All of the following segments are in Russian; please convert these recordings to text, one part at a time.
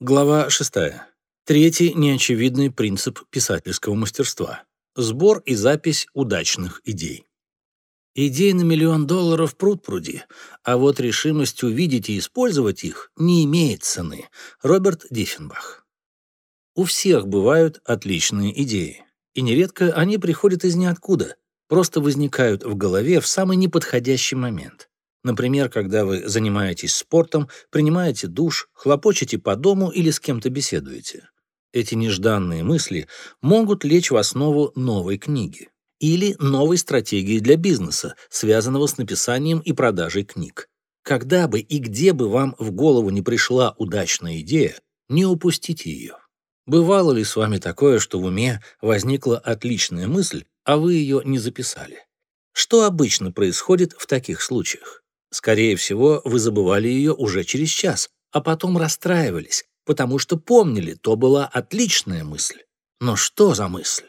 Глава 6. Третий неочевидный принцип писательского мастерства. Сбор и запись удачных идей. Идей на миллион долларов пруд пруди, а вот решимость увидеть и использовать их не имеет цены. Роберт Диффенбах. У всех бывают отличные идеи, и нередко они приходят из ниоткуда, просто возникают в голове в самый неподходящий момент. Например, когда вы занимаетесь спортом, принимаете душ, хлопочете по дому или с кем-то беседуете. Эти нежданные мысли могут лечь в основу новой книги или новой стратегии для бизнеса, связанного с написанием и продажей книг. Когда бы и где бы вам в голову не пришла удачная идея, не упустите ее. Бывало ли с вами такое, что в уме возникла отличная мысль, а вы ее не записали? Что обычно происходит в таких случаях? Скорее всего, вы забывали ее уже через час, а потом расстраивались, потому что помнили, то была отличная мысль. Но что за мысль?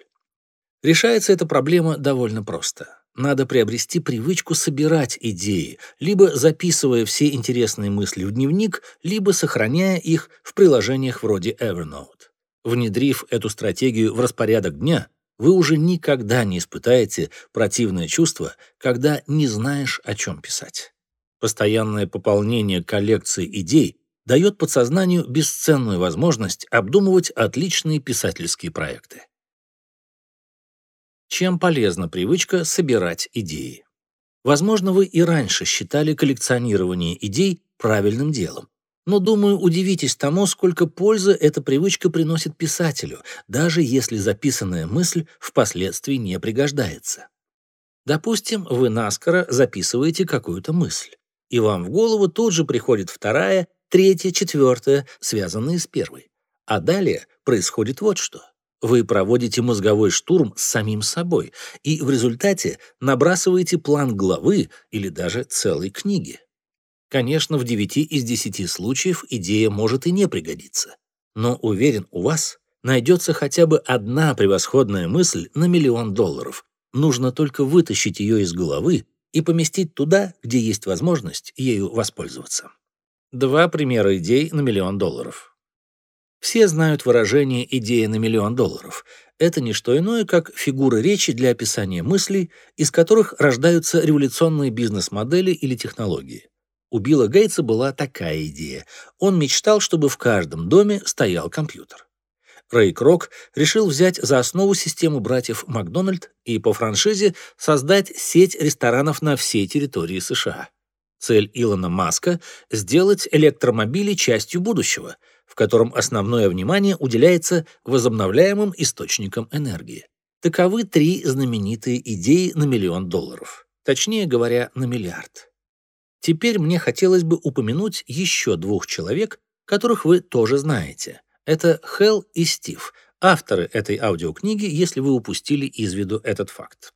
Решается эта проблема довольно просто. Надо приобрести привычку собирать идеи, либо записывая все интересные мысли в дневник, либо сохраняя их в приложениях вроде Evernote. Внедрив эту стратегию в распорядок дня, вы уже никогда не испытаете противное чувство, когда не знаешь, о чем писать. Постоянное пополнение коллекции идей дает подсознанию бесценную возможность обдумывать отличные писательские проекты. Чем полезна привычка собирать идеи? Возможно, вы и раньше считали коллекционирование идей правильным делом. Но, думаю, удивитесь тому, сколько пользы эта привычка приносит писателю, даже если записанная мысль впоследствии не пригождается. Допустим, вы наскоро записываете какую-то мысль и вам в голову тут же приходит вторая, третья, четвертая, связанные с первой. А далее происходит вот что. Вы проводите мозговой штурм с самим собой и в результате набрасываете план главы или даже целой книги. Конечно, в 9 из 10 случаев идея может и не пригодиться. Но уверен, у вас найдется хотя бы одна превосходная мысль на миллион долларов. Нужно только вытащить ее из головы и поместить туда, где есть возможность ею воспользоваться. Два примера идей на миллион долларов. Все знают выражение «идея на миллион долларов». Это не что иное, как фигуры речи для описания мыслей, из которых рождаются революционные бизнес-модели или технологии. У Билла Гейтса была такая идея. Он мечтал, чтобы в каждом доме стоял компьютер. Рэй Крок решил взять за основу систему братьев Макдональд и по франшизе создать сеть ресторанов на всей территории США. Цель Илона Маска – сделать электромобили частью будущего, в котором основное внимание уделяется возобновляемым источникам энергии. Таковы три знаменитые идеи на миллион долларов. Точнее говоря, на миллиард. Теперь мне хотелось бы упомянуть еще двух человек, которых вы тоже знаете – это Хелл и Стив, авторы этой аудиокниги, если вы упустили из виду этот факт.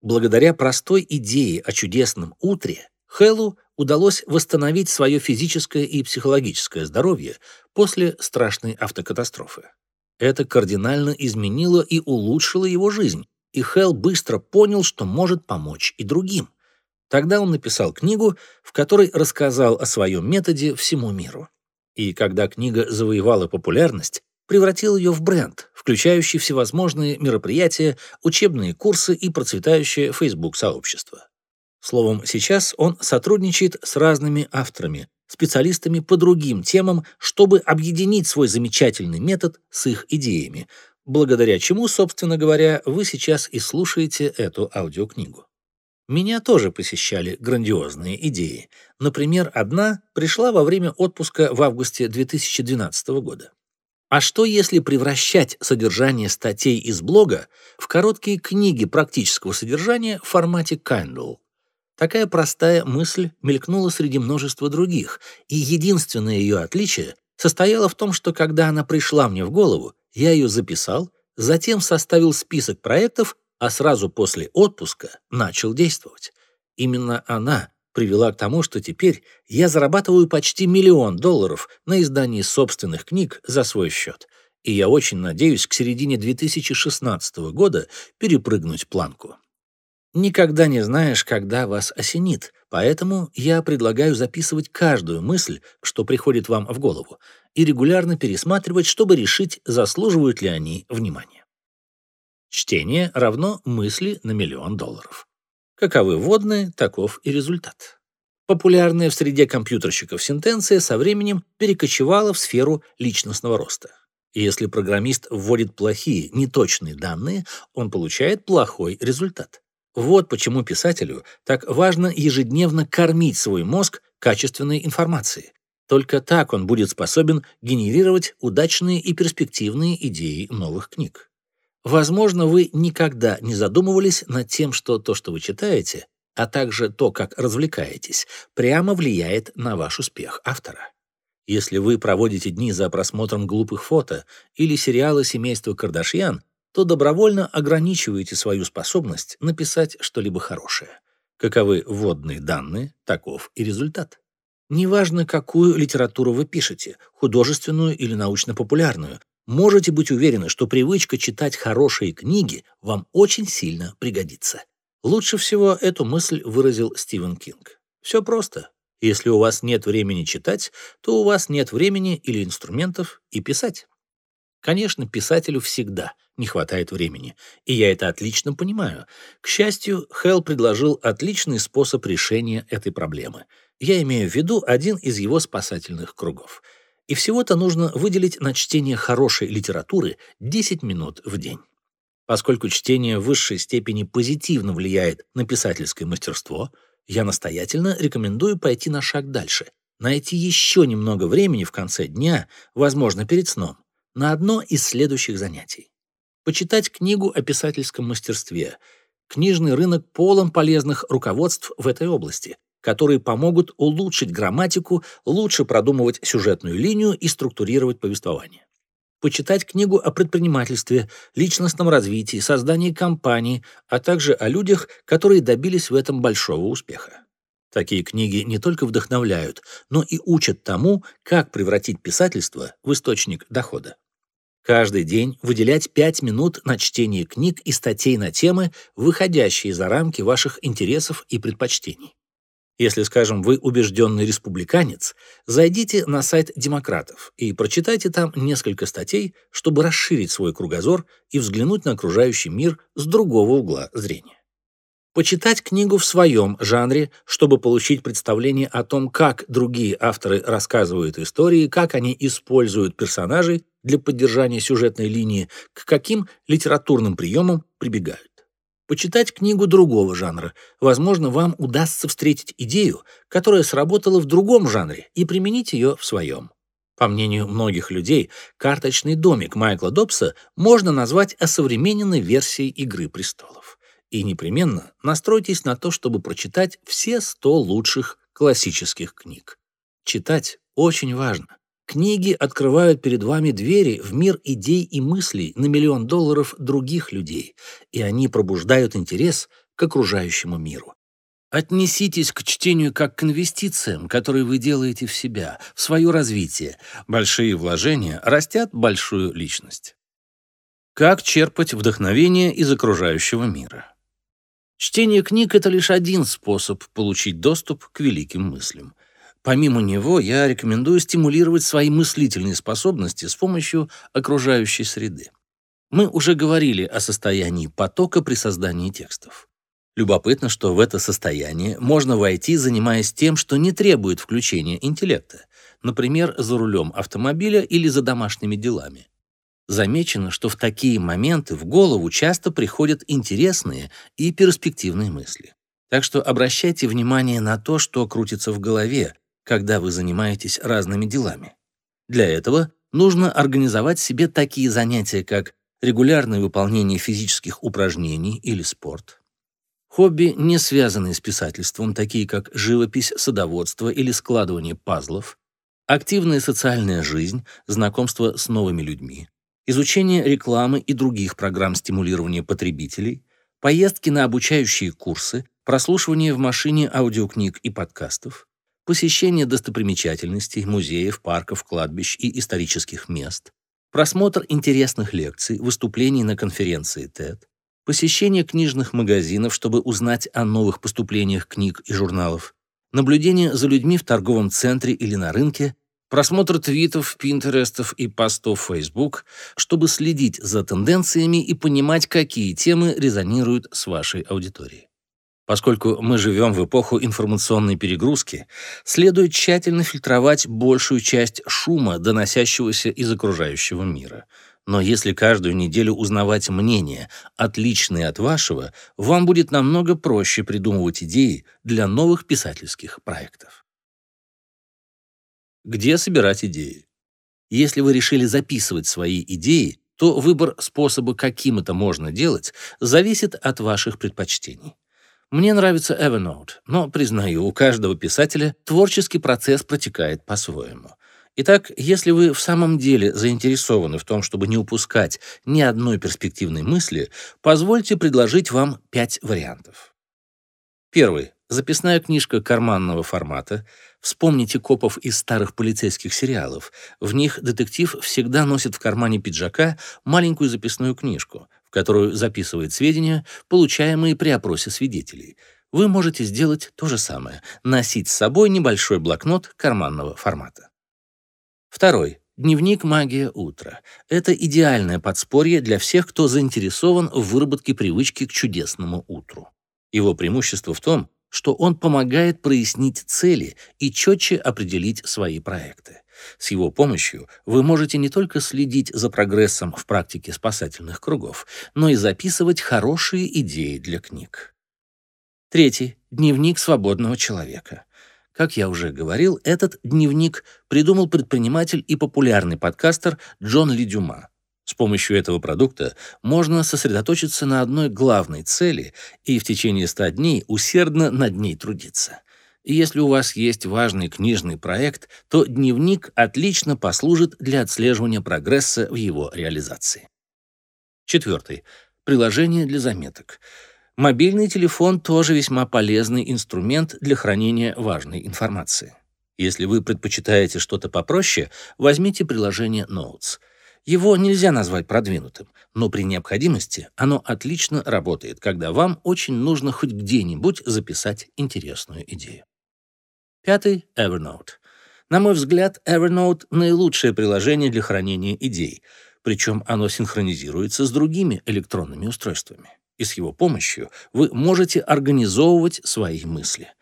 Благодаря простой идее о чудесном утре, Хеллу удалось восстановить свое физическое и психологическое здоровье после страшной автокатастрофы. Это кардинально изменило и улучшило его жизнь, и Хелл быстро понял, что может помочь и другим. Тогда он написал книгу, в которой рассказал о своем методе всему миру и когда книга завоевала популярность, превратил ее в бренд, включающий всевозможные мероприятия, учебные курсы и процветающее Facebook-сообщество. Словом, сейчас он сотрудничает с разными авторами, специалистами по другим темам, чтобы объединить свой замечательный метод с их идеями, благодаря чему, собственно говоря, вы сейчас и слушаете эту аудиокнигу. Меня тоже посещали грандиозные идеи. Например, одна пришла во время отпуска в августе 2012 года. А что если превращать содержание статей из блога в короткие книги практического содержания в формате Kindle? Такая простая мысль мелькнула среди множества других, и единственное ее отличие состояло в том, что когда она пришла мне в голову, я ее записал, затем составил список проектов а сразу после отпуска начал действовать. Именно она привела к тому, что теперь я зарабатываю почти миллион долларов на издании собственных книг за свой счет, и я очень надеюсь к середине 2016 года перепрыгнуть планку. Никогда не знаешь, когда вас осенит, поэтому я предлагаю записывать каждую мысль, что приходит вам в голову, и регулярно пересматривать, чтобы решить, заслуживают ли они внимания. Чтение равно мысли на миллион долларов. Каковы вводные, таков и результат. Популярная в среде компьютерщиков сентенция со временем перекочевала в сферу личностного роста. Если программист вводит плохие, неточные данные, он получает плохой результат. Вот почему писателю так важно ежедневно кормить свой мозг качественной информацией. Только так он будет способен генерировать удачные и перспективные идеи новых книг. Возможно, вы никогда не задумывались над тем, что то, что вы читаете, а также то, как развлекаетесь, прямо влияет на ваш успех автора. Если вы проводите дни за просмотром глупых фото или сериала семейства Кардашьян, то добровольно ограничиваете свою способность написать что-либо хорошее. Каковы вводные данные, таков и результат. Неважно, какую литературу вы пишете, художественную или научно-популярную, можете быть уверены, что привычка читать хорошие книги вам очень сильно пригодится. Лучше всего эту мысль выразил Стивен Кинг. Все просто. Если у вас нет времени читать, то у вас нет времени или инструментов и писать. Конечно, писателю всегда не хватает времени, и я это отлично понимаю. К счастью, Хелл предложил отличный способ решения этой проблемы. Я имею в виду один из его спасательных кругов. И всего-то нужно выделить на чтение хорошей литературы 10 минут в день. Поскольку чтение в высшей степени позитивно влияет на писательское мастерство, я настоятельно рекомендую пойти на шаг дальше, найти еще немного времени в конце дня, возможно, перед сном, на одно из следующих занятий. Почитать книгу о писательском мастерстве. Книжный рынок полон полезных руководств в этой области, которые помогут улучшить грамматику, лучше продумывать сюжетную линию и структурировать повествование. Почитать книгу о предпринимательстве, личностном развитии, создании компании, а также о людях, которые добились в этом большого успеха. Такие книги не только вдохновляют, но и учат тому, как превратить писательство в источник дохода. Каждый день выделять 5 минут на чтение книг и статей на темы, выходящие за рамки ваших интересов и предпочтений. Если, скажем, вы убежденный республиканец, зайдите на сайт демократов и прочитайте там несколько статей, чтобы расширить свой кругозор и взглянуть на окружающий мир с другого угла зрения почитать книгу в своем жанре, чтобы получить представление о том, как другие авторы рассказывают истории, как они используют персонажей для поддержания сюжетной линии, к каким литературным приемам прибегают. Почитать книгу другого жанра. Возможно, вам удастся встретить идею, которая сработала в другом жанре, и применить ее в своем. По мнению многих людей, карточный домик Майкла Добса можно назвать осовремененной версией «Игры престолов». И непременно настройтесь на то, чтобы прочитать все 100 лучших классических книг. Читать очень важно. Книги открывают перед вами двери в мир идей и мыслей на миллион долларов других людей, и они пробуждают интерес к окружающему миру. Отнеситесь к чтению как к инвестициям, которые вы делаете в себя, в свое развитие. Большие вложения растят большую личность. Как черпать вдохновение из окружающего мира? Чтение книг — это лишь один способ получить доступ к великим мыслям. Помимо него, я рекомендую стимулировать свои мыслительные способности с помощью окружающей среды. Мы уже говорили о состоянии потока при создании текстов. Любопытно, что в это состояние можно войти, занимаясь тем, что не требует включения интеллекта, например, за рулем автомобиля или за домашними делами. Замечено, что в такие моменты в голову часто приходят интересные и перспективные мысли. Так что обращайте внимание на то, что крутится в голове, когда вы занимаетесь разными делами. Для этого нужно организовать себе такие занятия, как регулярное выполнение физических упражнений или спорт, хобби, не связанные с писательством, такие как живопись, садоводство или складывание пазлов, активная социальная жизнь, знакомство с новыми людьми, изучение рекламы и других программ стимулирования потребителей, поездки на обучающие курсы, прослушивание в машине аудиокниг и подкастов, посещение достопримечательностей, музеев, парков, кладбищ и исторических мест, просмотр интересных лекций, выступлений на конференции TED, посещение книжных магазинов, чтобы узнать о новых поступлениях книг и журналов, наблюдение за людьми в торговом центре или на рынке, просмотр твитов, пинтерестов и постов Facebook, чтобы следить за тенденциями и понимать, какие темы резонируют с вашей аудиторией. Поскольку мы живем в эпоху информационной перегрузки, следует тщательно фильтровать большую часть шума, доносящегося из окружающего мира. Но если каждую неделю узнавать мнения, отличные от вашего, вам будет намного проще придумывать идеи для новых писательских проектов. Где собирать идеи? Если вы решили записывать свои идеи, то выбор способа, каким это можно делать, зависит от ваших предпочтений. Мне нравится Evernote, но, признаю, у каждого писателя творческий процесс протекает по-своему. Итак, если вы в самом деле заинтересованы в том, чтобы не упускать ни одной перспективной мысли, позвольте предложить вам пять вариантов. Первый. Записная книжка карманного формата. Вспомните копов из старых полицейских сериалов. В них детектив всегда носит в кармане пиджака маленькую записную книжку в которую записывает сведения, получаемые при опросе свидетелей. Вы можете сделать то же самое — носить с собой небольшой блокнот карманного формата. Второй. Дневник «Магия утра». Это идеальное подспорье для всех, кто заинтересован в выработке привычки к чудесному утру. Его преимущество в том, что он помогает прояснить цели и четче определить свои проекты. С его помощью вы можете не только следить за прогрессом в практике спасательных кругов, но и записывать хорошие идеи для книг. Третий. Дневник свободного человека. Как я уже говорил, этот дневник придумал предприниматель и популярный подкастер Джон Ли Дюма. С помощью этого продукта можно сосредоточиться на одной главной цели и в течение 100 дней усердно над ней трудиться. И если у вас есть важный книжный проект, то дневник отлично послужит для отслеживания прогресса в его реализации. Четвертый. Приложение для заметок. Мобильный телефон тоже весьма полезный инструмент для хранения важной информации. Если вы предпочитаете что-то попроще, возьмите приложение Notes. Его нельзя назвать продвинутым, но при необходимости оно отлично работает, когда вам очень нужно хоть где-нибудь записать интересную идею. Пятый — Evernote. На мой взгляд, Evernote — наилучшее приложение для хранения идей, причем оно синхронизируется с другими электронными устройствами. И с его помощью вы можете организовывать свои мысли.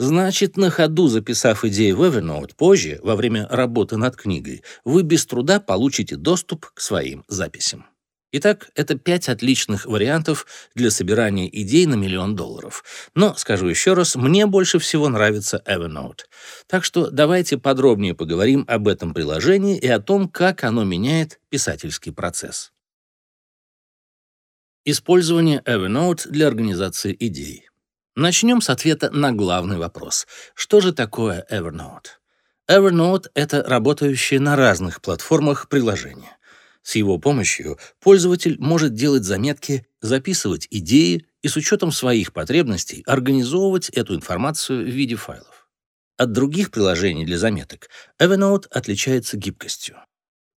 Значит, на ходу записав идеи в Evernote позже, во время работы над книгой, вы без труда получите доступ к своим записям. Итак, это пять отличных вариантов для собирания идей на миллион долларов. Но, скажу еще раз, мне больше всего нравится Evernote. Так что давайте подробнее поговорим об этом приложении и о том, как оно меняет писательский процесс. Использование Evernote для организации идей. Начнем с ответа на главный вопрос. Что же такое Evernote? Evernote — это работающее на разных платформах приложение. С его помощью пользователь может делать заметки, записывать идеи и с учетом своих потребностей организовывать эту информацию в виде файлов. От других приложений для заметок Evernote отличается гибкостью.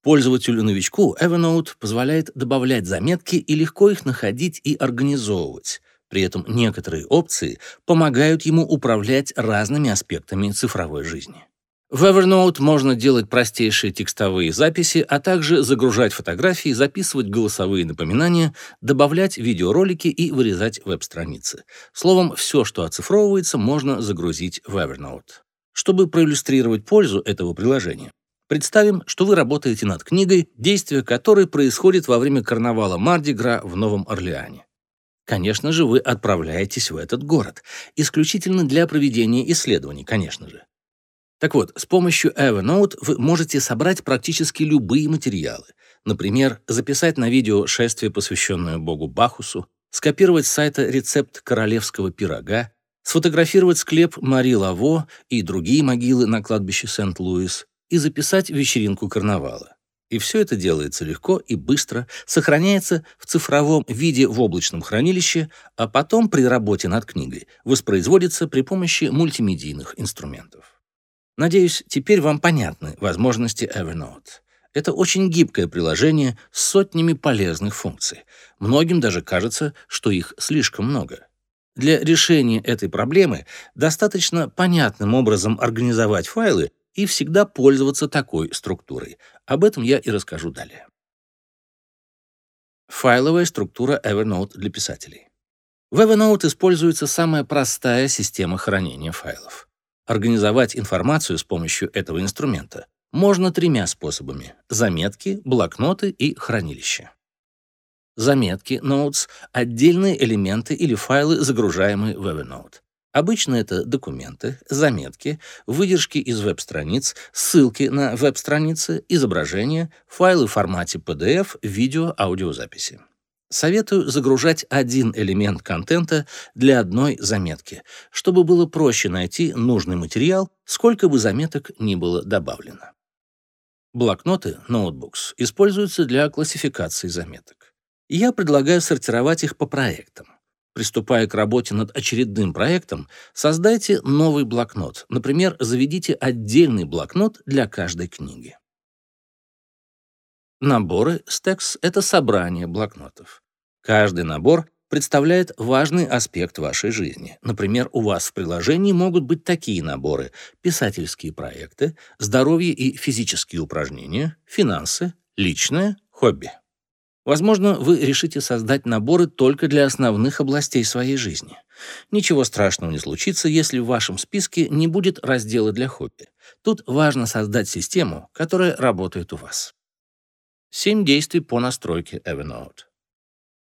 Пользователю-новичку Evernote позволяет добавлять заметки и легко их находить и организовывать. При этом некоторые опции помогают ему управлять разными аспектами цифровой жизни. В Evernote можно делать простейшие текстовые записи, а также загружать фотографии, записывать голосовые напоминания, добавлять видеоролики и вырезать веб-страницы. Словом, все, что оцифровывается, можно загрузить в Evernote. Чтобы проиллюстрировать пользу этого приложения, представим, что вы работаете над книгой, действие которой происходит во время карнавала Мардигра в Новом Орлеане. Конечно же, вы отправляетесь в этот город, исключительно для проведения исследований, конечно же. Так вот, с помощью Evernote вы можете собрать практически любые материалы. Например, записать на видео шествие, посвященное богу Бахусу, скопировать с сайта рецепт королевского пирога, сфотографировать склеп Мари Лаво и другие могилы на кладбище Сент-Луис и записать вечеринку карнавала. И все это делается легко и быстро, сохраняется в цифровом виде в облачном хранилище, а потом при работе над книгой воспроизводится при помощи мультимедийных инструментов. Надеюсь, теперь вам понятны возможности Evernote. Это очень гибкое приложение с сотнями полезных функций. Многим даже кажется, что их слишком много. Для решения этой проблемы достаточно понятным образом организовать файлы и всегда пользоваться такой структурой. Об этом я и расскажу далее. Файловая структура Evernote для писателей. В Evernote используется самая простая система хранения файлов. Организовать информацию с помощью этого инструмента можно тремя способами — заметки, блокноты и хранилище. Заметки, notes — отдельные элементы или файлы, загружаемые в Evernote. Обычно это документы, заметки, выдержки из веб-страниц, ссылки на веб-страницы, изображения, файлы в формате PDF, видео, аудиозаписи. Советую загружать один элемент контента для одной заметки, чтобы было проще найти нужный материал, сколько бы заметок ни было добавлено. Блокноты, ноутбукс, используются для классификации заметок. Я предлагаю сортировать их по проектам. Приступая к работе над очередным проектом, создайте новый блокнот. Например, заведите отдельный блокнот для каждой книги. Наборы Stacks — это собрание блокнотов. Каждый набор представляет важный аспект вашей жизни. Например, у вас в приложении могут быть такие наборы – писательские проекты, здоровье и физические упражнения, финансы, личное, хобби. Возможно, вы решите создать наборы только для основных областей своей жизни. Ничего страшного не случится, если в вашем списке не будет раздела для хобби. Тут важно создать систему, которая работает у вас. Семь действий по настройке Evernote.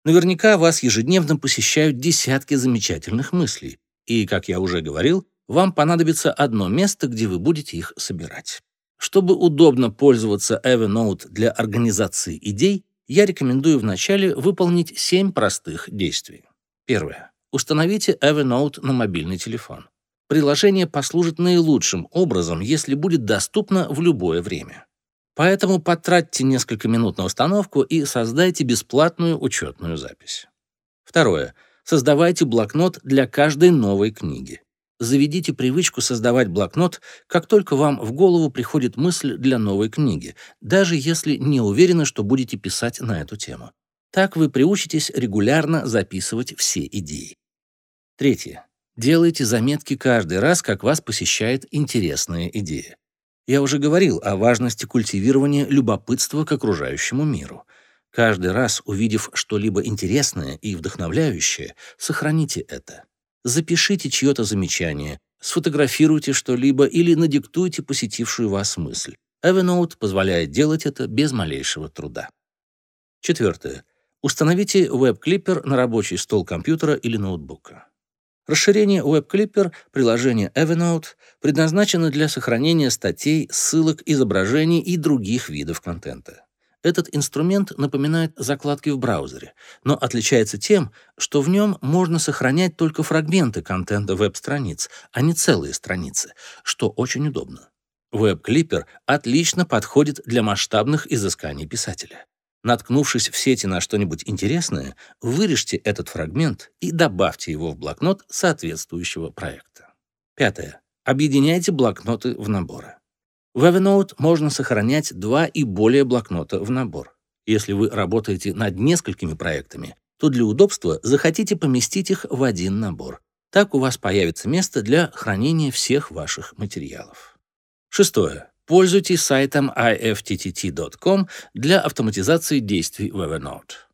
Наверняка вас ежедневно посещают десятки замечательных мыслей, и, как я уже говорил, вам понадобится одно место, где вы будете их собирать. Чтобы удобно пользоваться Evernote для организации идей, я рекомендую вначале выполнить семь простых действий. Первое. Установите Evernote на мобильный телефон. Приложение послужит наилучшим образом, если будет доступно в любое время. Поэтому потратьте несколько минут на установку и создайте бесплатную учетную запись. Второе. Создавайте блокнот для каждой новой книги. Заведите привычку создавать блокнот, как только вам в голову приходит мысль для новой книги, даже если не уверены, что будете писать на эту тему. Так вы приучитесь регулярно записывать все идеи. Третье. Делайте заметки каждый раз, как вас посещает интересная идея. Я уже говорил о важности культивирования любопытства к окружающему миру. Каждый раз, увидев что-либо интересное и вдохновляющее, сохраните это. Запишите чье-то замечание, сфотографируйте что-либо или надиктуйте посетившую вас мысль. Evernote позволяет делать это без малейшего труда. Четвертое. Установите веб-клиппер на рабочий стол компьютера или ноутбука. Расширение WebClipper, приложение Evernote, предназначено для сохранения статей, ссылок, изображений и других видов контента. Этот инструмент напоминает закладки в браузере, но отличается тем, что в нем можно сохранять только фрагменты контента веб-страниц, а не целые страницы, что очень удобно. WebClipper отлично подходит для масштабных изысканий писателя. Наткнувшись в сети на что-нибудь интересное, вырежьте этот фрагмент и добавьте его в блокнот соответствующего проекта. Пятое. Объединяйте блокноты в наборы. В Evernote можно сохранять два и более блокнота в набор. Если вы работаете над несколькими проектами, то для удобства захотите поместить их в один набор. Так у вас появится место для хранения всех ваших материалов. Шестое. Пользуйтесь сайтом ifttt.com для автоматизации действий в Evernote.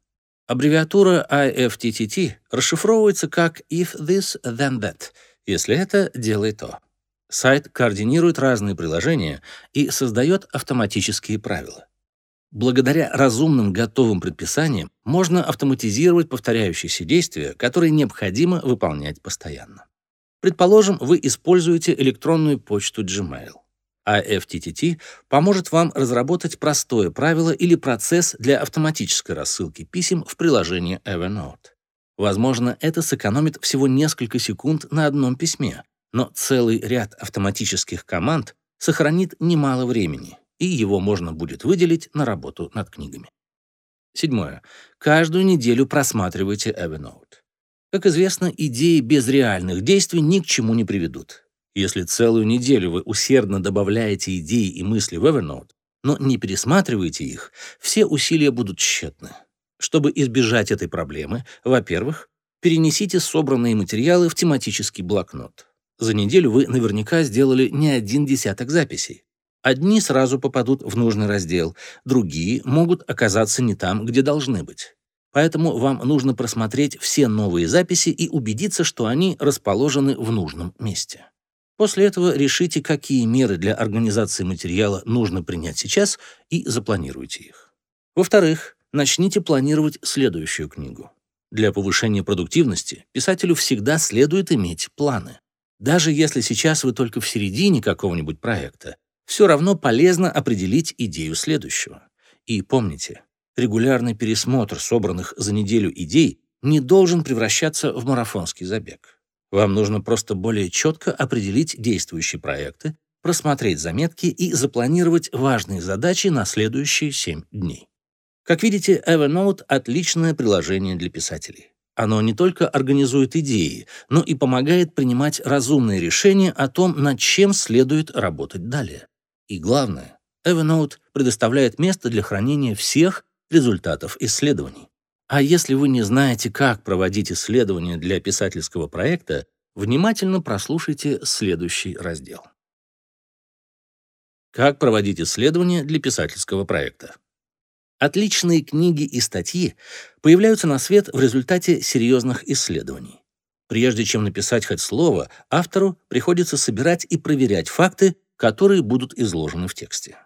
Аббревиатура IFTTT расшифровывается как «if this, then that», если это, делай то. Сайт координирует разные приложения и создает автоматические правила. Благодаря разумным готовым предписаниям можно автоматизировать повторяющиеся действия, которые необходимо выполнять постоянно. Предположим, вы используете электронную почту Gmail а FTTT поможет вам разработать простое правило или процесс для автоматической рассылки писем в приложении Evernote. Возможно, это сэкономит всего несколько секунд на одном письме, но целый ряд автоматических команд сохранит немало времени, и его можно будет выделить на работу над книгами. Седьмое. Каждую неделю просматривайте Evernote. Как известно, идеи без реальных действий ни к чему не приведут. Если целую неделю вы усердно добавляете идеи и мысли в Evernote, Но не пересматривайте их, все усилия будут тщетны. Чтобы избежать этой проблемы, во-первых, перенесите собранные материалы в тематический блокнот. За неделю вы наверняка сделали не один десяток записей. Одни сразу попадут в нужный раздел, другие могут оказаться не там, где должны быть. Поэтому вам нужно просмотреть все новые записи и убедиться, что они расположены в нужном месте. После этого решите, какие меры для организации материала нужно принять сейчас и запланируйте их. Во-вторых, начните планировать следующую книгу. Для повышения продуктивности писателю всегда следует иметь планы. Даже если сейчас вы только в середине какого-нибудь проекта, все равно полезно определить идею следующего. И помните, регулярный пересмотр собранных за неделю идей не должен превращаться в марафонский забег. Вам нужно просто более четко определить действующие проекты, просмотреть заметки и запланировать важные задачи на следующие 7 дней. Как видите, Evernote — отличное приложение для писателей. Оно не только организует идеи, но и помогает принимать разумные решения о том, над чем следует работать далее. И главное, Evernote предоставляет место для хранения всех результатов исследований. А если вы не знаете, как проводить исследования для писательского проекта, внимательно прослушайте следующий раздел. Как проводить исследования для писательского проекта? Отличные книги и статьи появляются на свет в результате серьезных исследований. Прежде чем написать хоть слово, автору приходится собирать и проверять факты, которые будут изложены в тексте.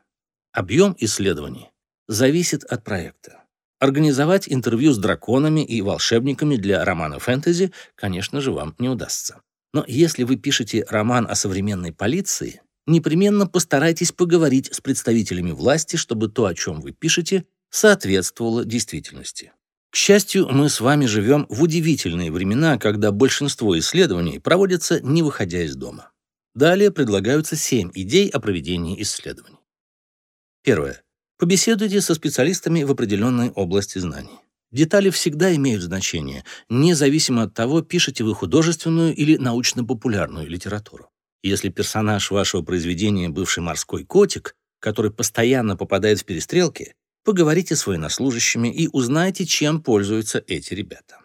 Объем исследований зависит от проекта. Организовать интервью с драконами и волшебниками для романа фэнтези, конечно же, вам не удастся. Но если вы пишете роман о современной полиции, непременно постарайтесь поговорить с представителями власти, чтобы то, о чем вы пишете, соответствовало действительности. К счастью, мы с вами живем в удивительные времена, когда большинство исследований проводятся не выходя из дома. Далее предлагаются семь идей о проведении исследований. Первое. Побеседуйте со специалистами в определенной области знаний. Детали всегда имеют значение, независимо от того, пишете вы художественную или научно-популярную литературу. Если персонаж вашего произведения бывший морской котик, который постоянно попадает в перестрелки, поговорите с военнослужащими и узнайте, чем пользуются эти ребята.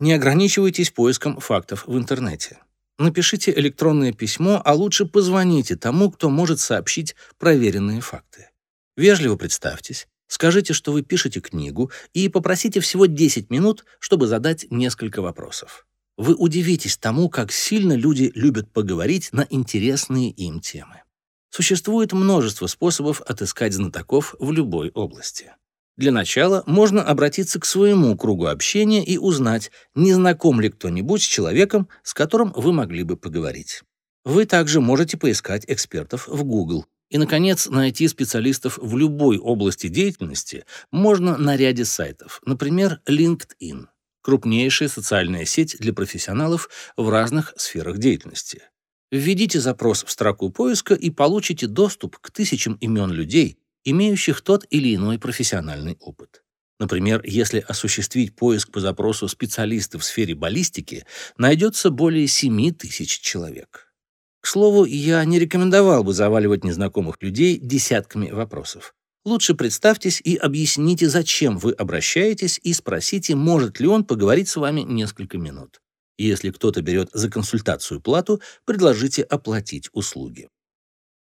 Не ограничивайтесь поиском фактов в интернете. Напишите электронное письмо, а лучше позвоните тому, кто может сообщить проверенные факты. Вежливо представьтесь, скажите, что вы пишете книгу, и попросите всего 10 минут, чтобы задать несколько вопросов. Вы удивитесь тому, как сильно люди любят поговорить на интересные им темы. Существует множество способов отыскать знатоков в любой области. Для начала можно обратиться к своему кругу общения и узнать, не знаком ли кто-нибудь с человеком, с которым вы могли бы поговорить. Вы также можете поискать экспертов в Google. И, наконец, найти специалистов в любой области деятельности можно на ряде сайтов, например, LinkedIn, крупнейшая социальная сеть для профессионалов в разных сферах деятельности. Введите запрос в строку поиска и получите доступ к тысячам имен людей, имеющих тот или иной профессиональный опыт. Например, если осуществить поиск по запросу специалисты в сфере баллистики, найдется более 7 тысяч человек. К слову, я не рекомендовал бы заваливать незнакомых людей десятками вопросов. Лучше представьтесь и объясните, зачем вы обращаетесь, и спросите, может ли он поговорить с вами несколько минут. Если кто-то берет за консультацию плату, предложите оплатить услуги.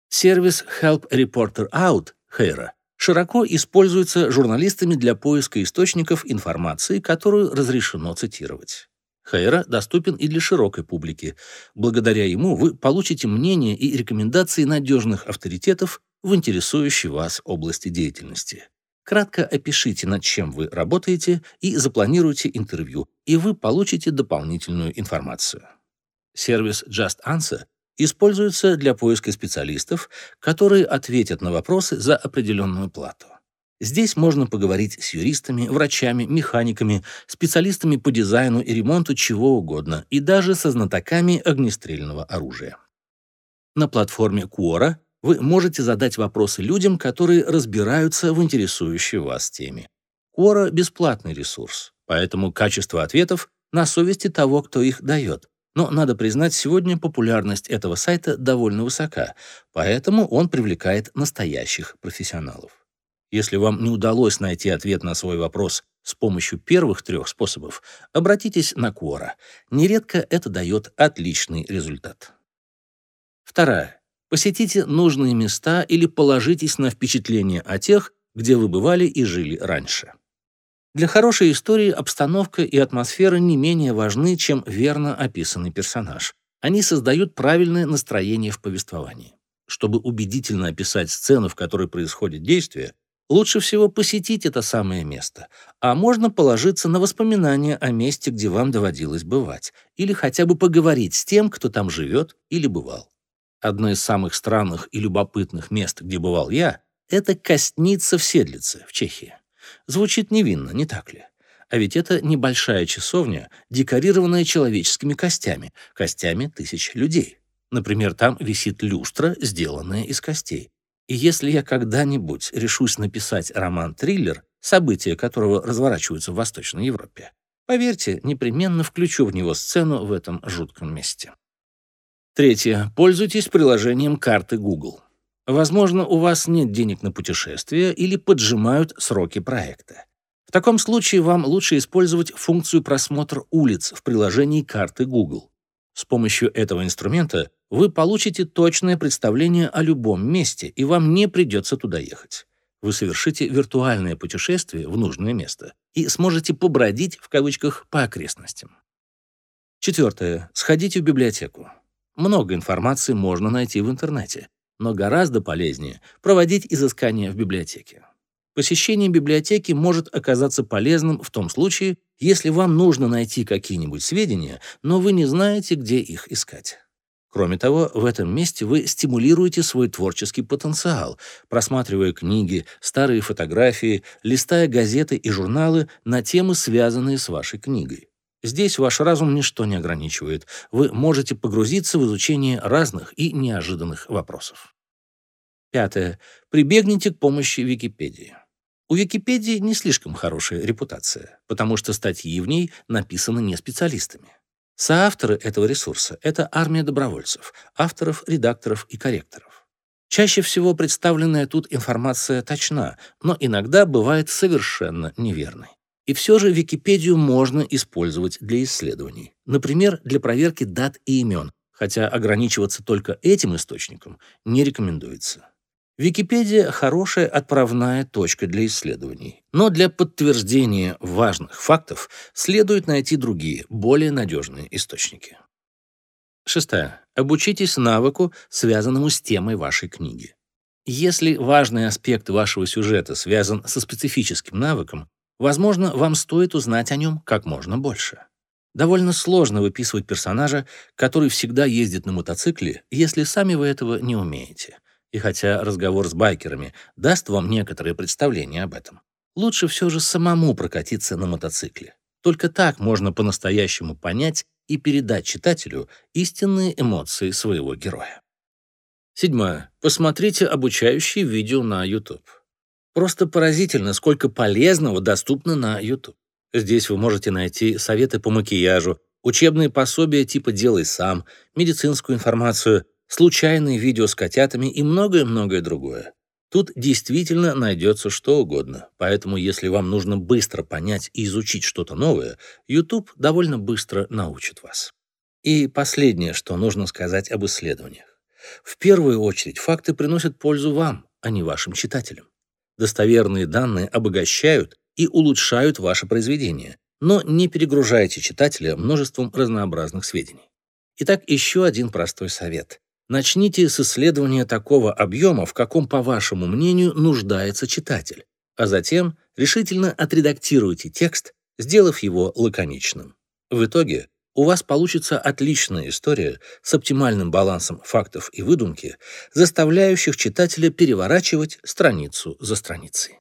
Сервис Help Reporter Out, HERA, широко используется журналистами для поиска источников информации, которую разрешено цитировать. Хайра доступен и для широкой публики. Благодаря ему вы получите мнение и рекомендации надежных авторитетов в интересующей вас области деятельности. Кратко опишите, над чем вы работаете, и запланируйте интервью, и вы получите дополнительную информацию. Сервис Just Answer используется для поиска специалистов, которые ответят на вопросы за определенную плату. Здесь можно поговорить с юристами, врачами, механиками, специалистами по дизайну и ремонту чего угодно, и даже со знатоками огнестрельного оружия. На платформе Quora вы можете задать вопросы людям, которые разбираются в интересующей вас теме. Quora — бесплатный ресурс, поэтому качество ответов на совести того, кто их дает. Но, надо признать, сегодня популярность этого сайта довольно высока, поэтому он привлекает настоящих профессионалов. Если вам не удалось найти ответ на свой вопрос с помощью первых трех способов, обратитесь на Quora. Нередко это дает отличный результат. Вторая. Посетите нужные места или положитесь на впечатления о тех, где вы бывали и жили раньше. Для хорошей истории обстановка и атмосфера не менее важны, чем верно описанный персонаж. Они создают правильное настроение в повествовании. Чтобы убедительно описать сцену, в которой происходит действие, лучше всего посетить это самое место, а можно положиться на воспоминания о месте, где вам доводилось бывать, или хотя бы поговорить с тем, кто там живет или бывал. Одно из самых странных и любопытных мест, где бывал я, это Костница в Седлице, в Чехии. Звучит невинно, не так ли? А ведь это небольшая часовня, декорированная человеческими костями, костями тысяч людей. Например, там висит люстра, сделанная из костей. И если я когда-нибудь решусь написать роман-триллер, события которого разворачиваются в Восточной Европе, поверьте, непременно включу в него сцену в этом жутком месте. Третье. Пользуйтесь приложением карты Google. Возможно, у вас нет денег на путешествие или поджимают сроки проекта. В таком случае вам лучше использовать функцию просмотр улиц в приложении карты Google. С помощью этого инструмента вы получите точное представление о любом месте, и вам не придется туда ехать. Вы совершите виртуальное путешествие в нужное место и сможете побродить, в кавычках, по окрестностям. Четвертое. Сходите в библиотеку. Много информации можно найти в интернете но гораздо полезнее проводить изыскания в библиотеке. Посещение библиотеки может оказаться полезным в том случае, если вам нужно найти какие-нибудь сведения, но вы не знаете, где их искать. Кроме того, в этом месте вы стимулируете свой творческий потенциал, просматривая книги, старые фотографии, листая газеты и журналы на темы, связанные с вашей книгой. Здесь ваш разум ничто не ограничивает. Вы можете погрузиться в изучение разных и неожиданных вопросов. Пятое. Прибегните к помощи Википедии. У Википедии не слишком хорошая репутация, потому что статьи в ней написаны не специалистами. Соавторы этого ресурса — это армия добровольцев, авторов, редакторов и корректоров. Чаще всего представленная тут информация точна, но иногда бывает совершенно неверной. И все же Википедию можно использовать для исследований. Например, для проверки дат и имен, хотя ограничиваться только этим источником не рекомендуется. Википедия – хорошая отправная точка для исследований, но для подтверждения важных фактов следует найти другие, более надежные источники. Шестая. Обучитесь навыку, связанному с темой вашей книги. Если важный аспект вашего сюжета связан со специфическим навыком, возможно, вам стоит узнать о нем как можно больше. Довольно сложно выписывать персонажа, который всегда ездит на мотоцикле, если сами вы этого не умеете. И хотя разговор с байкерами даст вам некоторое представление об этом, лучше все же самому прокатиться на мотоцикле. Только так можно по-настоящему понять и передать читателю истинные эмоции своего героя. Седьмое. Посмотрите обучающие видео на YouTube. Просто поразительно, сколько полезного доступно на YouTube. Здесь вы можете найти советы по макияжу, учебные пособия типа «Делай сам», медицинскую информацию, случайные видео с котятами и многое-многое другое. Тут действительно найдется что угодно, поэтому если вам нужно быстро понять и изучить что-то новое, YouTube довольно быстро научит вас. И последнее, что нужно сказать об исследованиях. В первую очередь факты приносят пользу вам, а не вашим читателям. Достоверные данные обогащают и улучшают ваше произведение, но не перегружайте читателя множеством разнообразных сведений. Итак, еще один простой совет. Начните с исследования такого объема, в каком, по вашему мнению, нуждается читатель, а затем решительно отредактируйте текст, сделав его лаконичным. В итоге у вас получится отличная история с оптимальным балансом фактов и выдумки, заставляющих читателя переворачивать страницу за страницей.